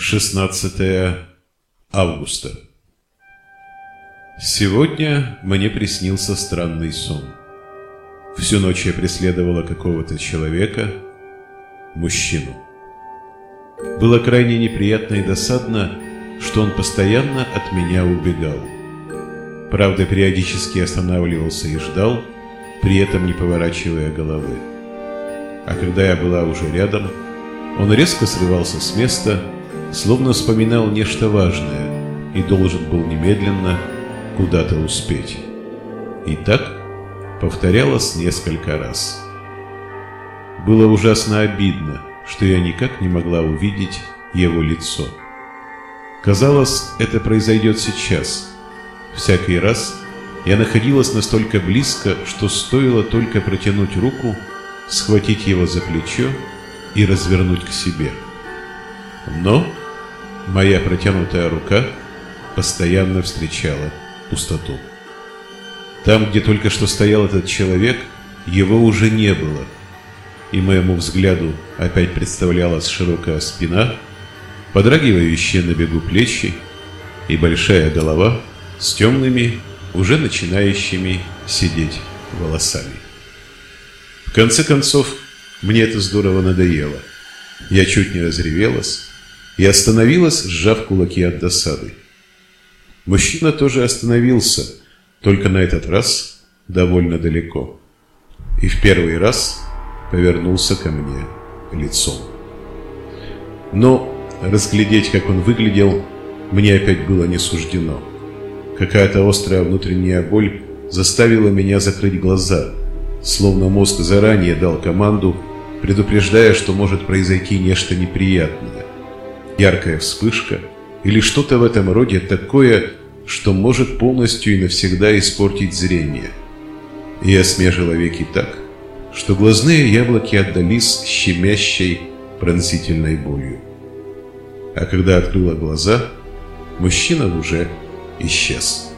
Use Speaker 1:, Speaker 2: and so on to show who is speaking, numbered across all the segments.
Speaker 1: 16 августа. Сегодня мне приснился странный сон. Всю ночь я преследовала какого-то человека, мужчину. Было крайне неприятно и досадно, что он постоянно от меня убегал. Правда, периодически останавливался и ждал, при этом не поворачивая головы. А когда я была уже рядом, он резко срывался с места словно вспоминал нечто важное и должен был немедленно куда-то успеть. И так повторялось несколько раз. Было ужасно обидно, что я никак не могла увидеть его лицо. Казалось, это произойдет сейчас. Всякий раз я находилась настолько близко, что стоило только протянуть руку, схватить его за плечо и развернуть к себе. Но Моя протянутая рука постоянно встречала пустоту. Там, где только что стоял этот человек, его уже не было, и моему взгляду опять представлялась широкая спина, подрагивающие на бегу плечи и большая голова с темными, уже начинающими сидеть волосами. В конце концов, мне это здорово надоело. Я чуть не разревелась, и остановилась, сжав кулаки от досады. Мужчина тоже остановился, только на этот раз довольно далеко. И в первый раз повернулся ко мне лицом. Но разглядеть, как он выглядел, мне опять было не суждено. Какая-то острая внутренняя боль заставила меня закрыть глаза, словно мозг заранее дал команду, предупреждая, что может произойти нечто неприятное яркая вспышка или что-то в этом роде такое, что может полностью и навсегда испортить зрение. Я смежила веки так, что глазные яблоки отдались щемящей пронзительной болью. А когда открыла глаза, мужчина уже исчез.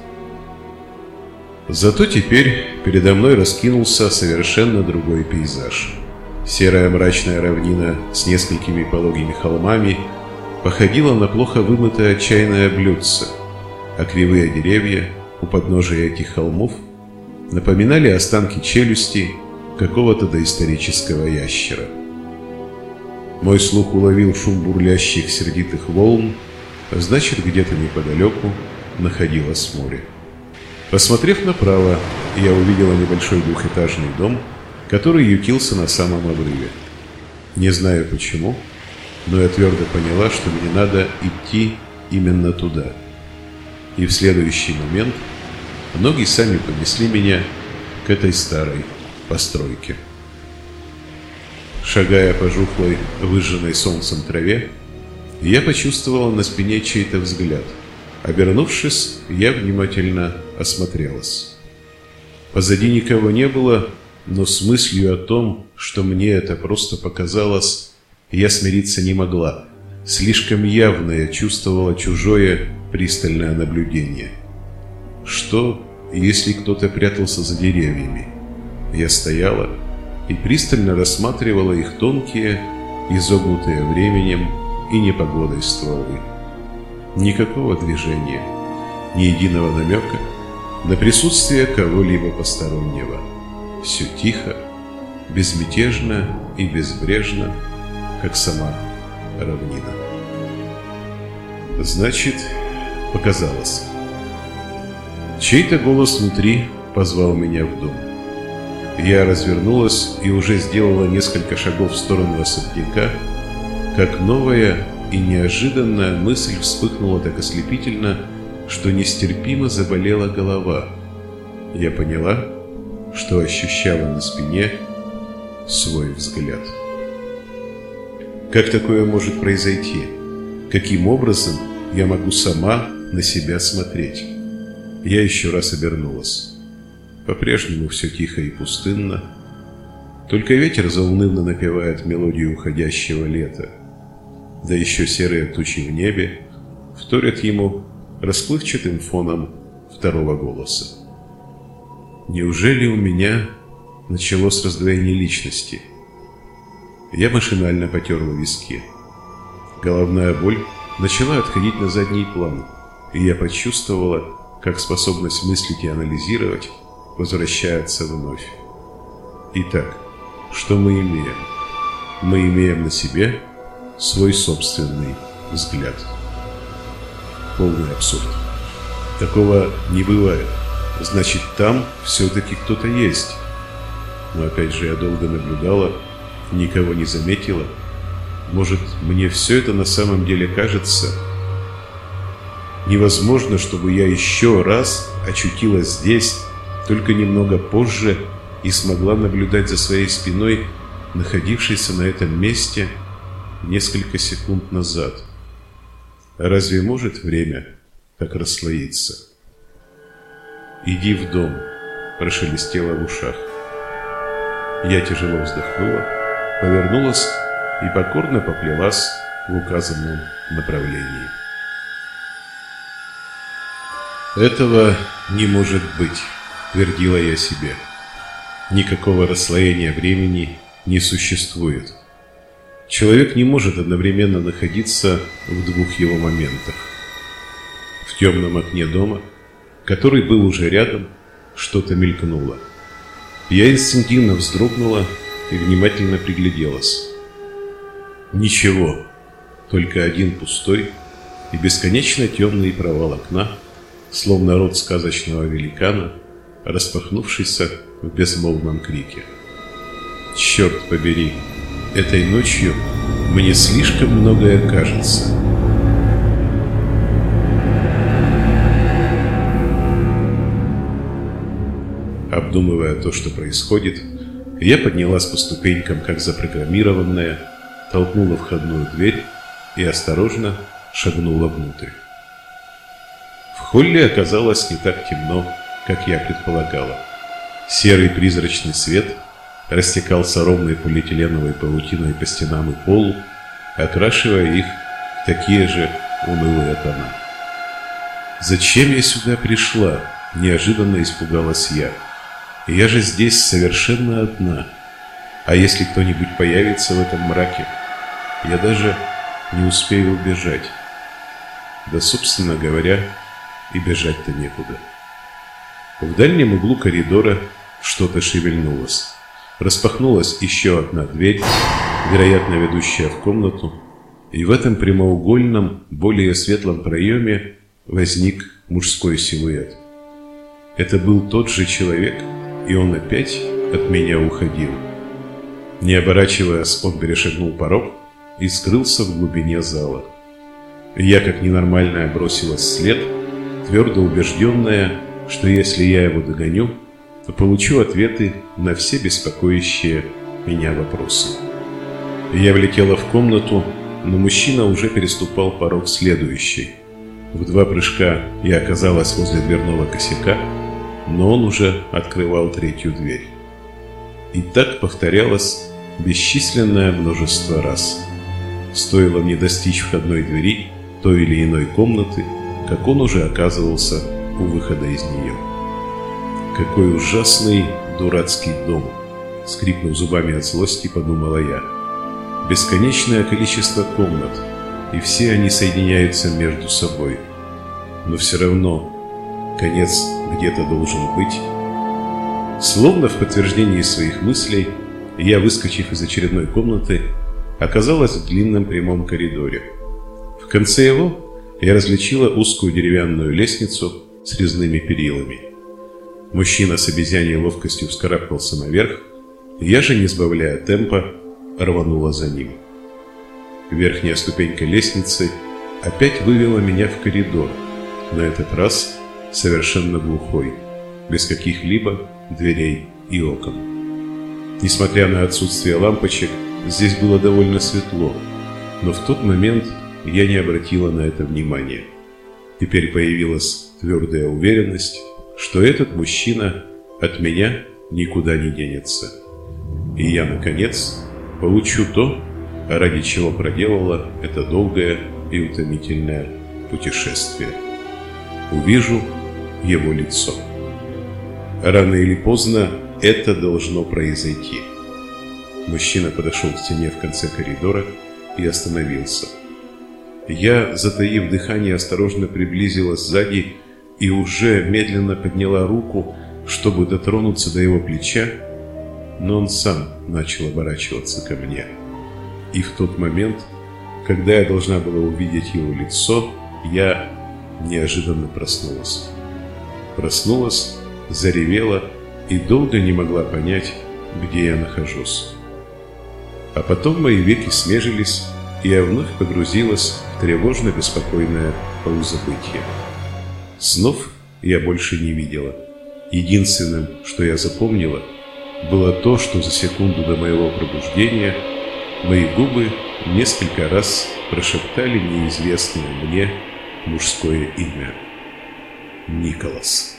Speaker 1: Зато теперь передо мной раскинулся совершенно другой пейзаж. Серая мрачная равнина с несколькими пологими холмами – походила на плохо вымытое чайное блюдце, а кривые деревья у подножия этих холмов напоминали останки челюсти какого-то доисторического ящера. Мой слух уловил шум бурлящих сердитых волн, а значит, где-то неподалеку находилось море. Посмотрев направо, я увидела небольшой двухэтажный дом, который ютился на самом обрыве. Не знаю почему, но я твердо поняла, что мне надо идти именно туда. И в следующий момент ноги сами понесли меня к этой старой постройке. Шагая по жухлой, выжженной солнцем траве, я почувствовала на спине чей-то взгляд. Обернувшись, я внимательно осмотрелась. Позади никого не было, но с мыслью о том, что мне это просто показалось я смириться не могла. Слишком явно я чувствовала чужое пристальное наблюдение. Что, если кто-то прятался за деревьями? Я стояла и пристально рассматривала их тонкие, изогнутые временем и непогодой стволы. Никакого движения, ни единого намека на присутствие кого-либо постороннего. Все тихо, безмятежно и безбрежно, как сама равнина. Значит, показалось. Чей-то голос внутри позвал меня в дом. Я развернулась и уже сделала несколько шагов в сторону особняка, как новая и неожиданная мысль вспыхнула так ослепительно, что нестерпимо заболела голова. Я поняла, что ощущала на спине свой взгляд. Как такое может произойти? Каким образом я могу сама на себя смотреть? Я еще раз обернулась. По-прежнему все тихо и пустынно. Только ветер заунывно напевает мелодию уходящего лета. Да еще серые тучи в небе вторят ему расплывчатым фоном второго голоса. Неужели у меня началось раздвоение личности – я машинально потерла виски. Головная боль начала отходить на задний план, и я почувствовала, как способность мыслить и анализировать возвращается вновь. Итак, что мы имеем? Мы имеем на себе свой собственный взгляд. Полный абсурд. Такого не бывает. Значит, там все-таки кто-то есть. Но опять же, я долго наблюдала, никого не заметила. Может, мне все это на самом деле кажется? Невозможно, чтобы я еще раз очутилась здесь, только немного позже, и смогла наблюдать за своей спиной, находившейся на этом месте несколько секунд назад. Разве может время так расслоиться? «Иди в дом», – прошелестело в ушах. Я тяжело вздохнула, повернулась и покорно поплелась в указанном направлении. «Этого не может быть», – твердила я себе. «Никакого расслоения времени не существует. Человек не может одновременно находиться в двух его моментах. В темном окне дома, который был уже рядом, что-то мелькнуло. Я инстинктивно вздрогнула и внимательно пригляделась. Ничего, только один пустой и бесконечно темный провал окна, словно рот сказочного великана, распахнувшийся в безмолвном крике. Черт побери, этой ночью мне слишком многое кажется. Обдумывая то, что происходит, я поднялась по ступенькам, как запрограммированная, толкнула входную дверь и осторожно шагнула внутрь. В холле оказалось не так темно, как я предполагала. Серый призрачный свет растекался ровной полиэтиленовой паутиной по стенам и полу, окрашивая их в такие же унылые тона. «Зачем я сюда пришла?» – неожиданно испугалась я. «Я же здесь совершенно одна. А если кто-нибудь появится в этом мраке, я даже не успею убежать. Да, собственно говоря, и бежать-то некуда». В дальнем углу коридора что-то шевельнулось. Распахнулась еще одна дверь, вероятно, ведущая в комнату, и в этом прямоугольном, более светлом проеме возник мужской силуэт. Это был тот же человек, и он опять от меня уходил. Не оборачиваясь, он перешагнул порог и скрылся в глубине зала. Я, как ненормальная, бросилась вслед, твердо убежденная, что если я его догоню, то получу ответы на все беспокоящие меня вопросы. Я влетела в комнату, но мужчина уже переступал порог следующий. В два прыжка я оказалась возле дверного косяка, но он уже открывал третью дверь. И так повторялось бесчисленное множество раз. Стоило мне достичь входной двери той или иной комнаты, как он уже оказывался у выхода из нее. Какой ужасный дурацкий дом, скрипнув зубами от злости, подумала я. Бесконечное количество комнат, и все они соединяются между собой. Но все равно конец где-то должен быть. Словно в подтверждении своих мыслей, я, выскочив из очередной комнаты, оказалась в длинном прямом коридоре. В конце его я различила узкую деревянную лестницу с резными перилами. Мужчина с обезьяньей ловкостью вскарабкался наверх, я же, не сбавляя темпа, рванула за ним. Верхняя ступенька лестницы опять вывела меня в коридор, на этот раз совершенно глухой, без каких-либо дверей и окон. Несмотря на отсутствие лампочек, здесь было довольно светло, но в тот момент я не обратила на это внимания. Теперь появилась твердая уверенность, что этот мужчина от меня никуда не денется. И я, наконец, получу то, ради чего проделала это долгое и утомительное путешествие. Увижу его лицо. Рано или поздно это должно произойти. Мужчина подошел к стене в конце коридора и остановился. Я, затаив дыхание, осторожно приблизилась сзади и уже медленно подняла руку, чтобы дотронуться до его плеча, но он сам начал оборачиваться ко мне. И в тот момент, когда я должна была увидеть его лицо, я неожиданно проснулась. Проснулась, заревела и долго не могла понять, где я нахожусь. А потом мои веки смежились, и я вновь погрузилась в тревожно-беспокойное полузабытие. Снов я больше не видела. Единственным, что я запомнила, было то, что за секунду до моего пробуждения мои губы несколько раз прошептали неизвестное мне мужское имя. Nicholas.